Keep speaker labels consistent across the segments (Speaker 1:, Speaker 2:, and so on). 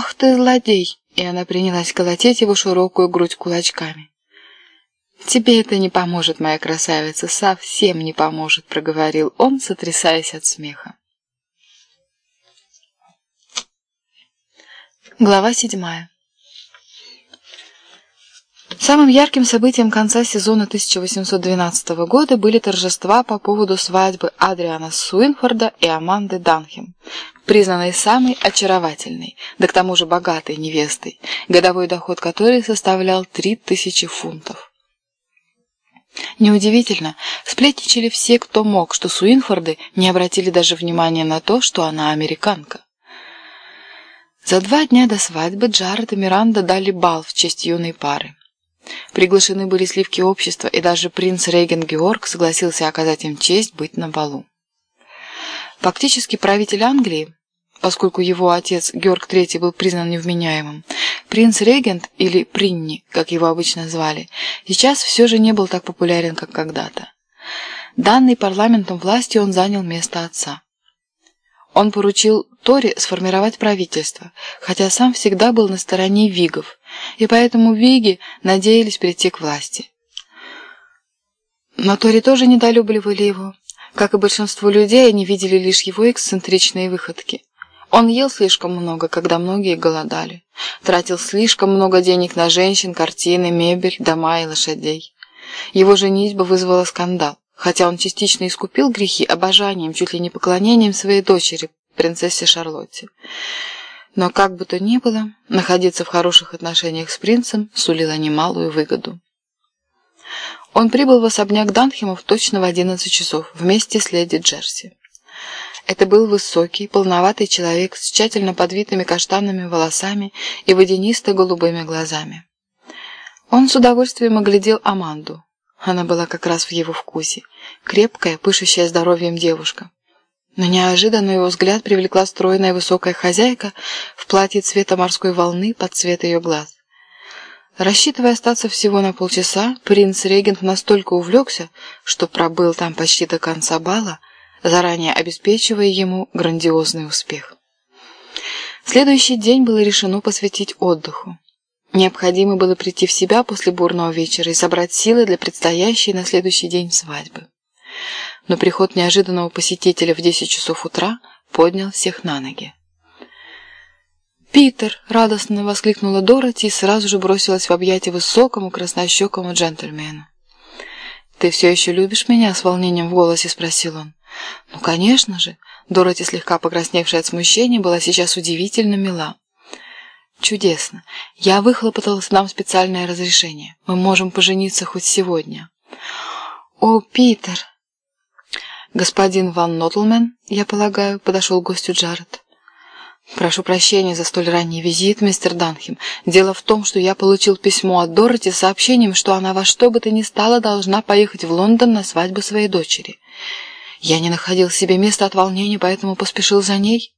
Speaker 1: «Ах ты, злодей!» И она принялась колотить его широкую грудь кулачками. «Тебе это не поможет, моя красавица, совсем не поможет», — проговорил он, сотрясаясь от смеха. Глава седьмая. Самым ярким событием конца сезона 1812 года были торжества по поводу свадьбы Адриана Суинфорда и Аманды Данхем, признанной самой очаровательной, да к тому же богатой невестой, годовой доход которой составлял 3000 фунтов. Неудивительно, сплетничали все, кто мог, что Суинфорды не обратили даже внимания на то, что она американка. За два дня до свадьбы Джаред и Миранда дали бал в честь юной пары. Приглашены были сливки общества, и даже принц Рейген Георг согласился оказать им честь быть на балу. Фактически правитель Англии, поскольку его отец Георг III был признан невменяемым, принц Регент, или Принни, как его обычно звали, сейчас все же не был так популярен, как когда-то. Данный парламентом власти он занял место отца. Он поручил Тори сформировать правительство, хотя сам всегда был на стороне вигов, и поэтому виги надеялись прийти к власти. Но Тори тоже недолюбливали его. Как и большинство людей, они видели лишь его эксцентричные выходки. Он ел слишком много, когда многие голодали. Тратил слишком много денег на женщин, картины, мебель, дома и лошадей. Его женитьба вызвала скандал хотя он частично искупил грехи обожанием, чуть ли не поклонением своей дочери, принцессе Шарлотте. Но как бы то ни было, находиться в хороших отношениях с принцем сулило немалую выгоду. Он прибыл в особняк Данхемов точно в 11 часов вместе с леди Джерси. Это был высокий, полноватый человек с тщательно подвитыми каштанными волосами и водянисто-голубыми глазами. Он с удовольствием оглядел Аманду, она была как раз в его вкусе. Крепкая, пышущая здоровьем девушка. Но неожиданно его взгляд привлекла стройная высокая хозяйка в платье цвета морской волны под цвет ее глаз. Рассчитывая остаться всего на полчаса, принц-регент настолько увлекся, что пробыл там почти до конца бала, заранее обеспечивая ему грандиозный успех. Следующий день было решено посвятить отдыху. Необходимо было прийти в себя после бурного вечера и собрать силы для предстоящей на следующий день свадьбы. Но приход неожиданного посетителя в 10 часов утра поднял всех на ноги. «Питер!» — радостно воскликнула Дороти и сразу же бросилась в объятия высокому краснощекому джентльмену. «Ты все еще любишь меня?» — с волнением в голосе спросил он. «Ну, конечно же!» Дороти, слегка покрасневшая от смущения, была сейчас удивительно мила. «Чудесно. Я выхлопотала нам специальное разрешение. Мы можем пожениться хоть сегодня». «О, Питер!» «Господин Ван Нотлмен, я полагаю, подошел к гостю Джаред». «Прошу прощения за столь ранний визит, мистер Данхем. Дело в том, что я получил письмо от Дороти с сообщением, что она во что бы то ни стало должна поехать в Лондон на свадьбу своей дочери. Я не находил себе места от волнения, поэтому поспешил за ней».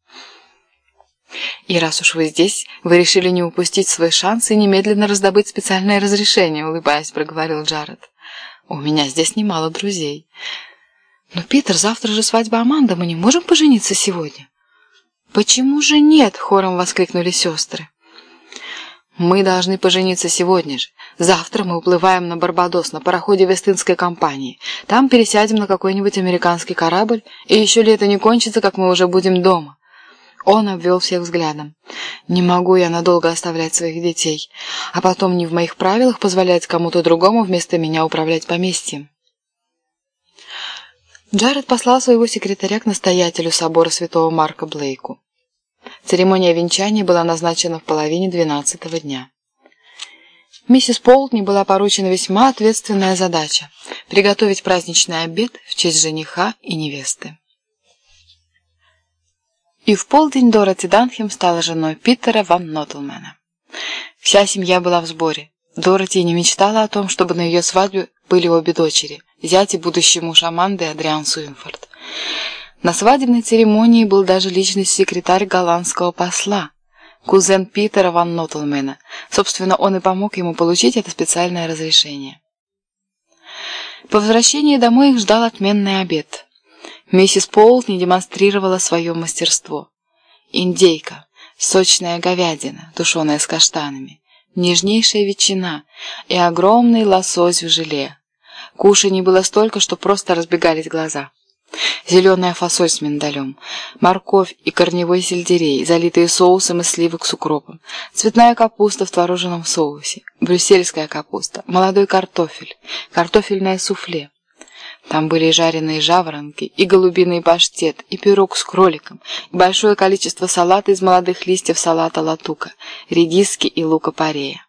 Speaker 1: И раз уж вы здесь, вы решили не упустить свой шанс и немедленно раздобыть специальное разрешение, улыбаясь, проговорил Джаред. У меня здесь немало друзей. Но, Питер, завтра же свадьба Аманда, мы не можем пожениться сегодня. Почему же нет? Хором воскликнули сестры. Мы должны пожениться сегодня же. Завтра мы уплываем на Барбадос на пароходе Вестынской компании. Там пересядем на какой-нибудь американский корабль, и еще лето не кончится, как мы уже будем дома. Он обвел всех взглядом. «Не могу я надолго оставлять своих детей, а потом не в моих правилах позволять кому-то другому вместо меня управлять поместьем». Джаред послал своего секретаря к настоятелю собора святого Марка Блейку. Церемония венчания была назначена в половине двенадцатого дня. Миссис Полтни была поручена весьма ответственная задача – приготовить праздничный обед в честь жениха и невесты. И в полдень Дороти Данхем стала женой Питера ван Нотлмена. Вся семья была в сборе. Дороти не мечтала о том, чтобы на ее свадьбе были обе дочери, зять и будущий муж Аманды Адриан Суинфорд. На свадебной церемонии был даже личный секретарь голландского посла, кузен Питера ван Нотлмена. Собственно, он и помог ему получить это специальное разрешение. По возвращении домой их ждал отменный обед. Миссис Полт не демонстрировала свое мастерство. Индейка. сочная говядина, тушеная с каштанами, нежнейшая ветчина и огромный лосось в желе. Кушаний было столько, что просто разбегались глаза. Зеленая фасоль с миндалем, морковь и корневой сельдерей, залитые соусом из сливок с укропом, цветная капуста в творожном соусе, брюссельская капуста, молодой картофель, картофельное суфле. Там были и жареные жаворонки, и голубиный паштет, и пирог с кроликом, и большое количество салата из молодых листьев салата латука, редиски и лука-порея.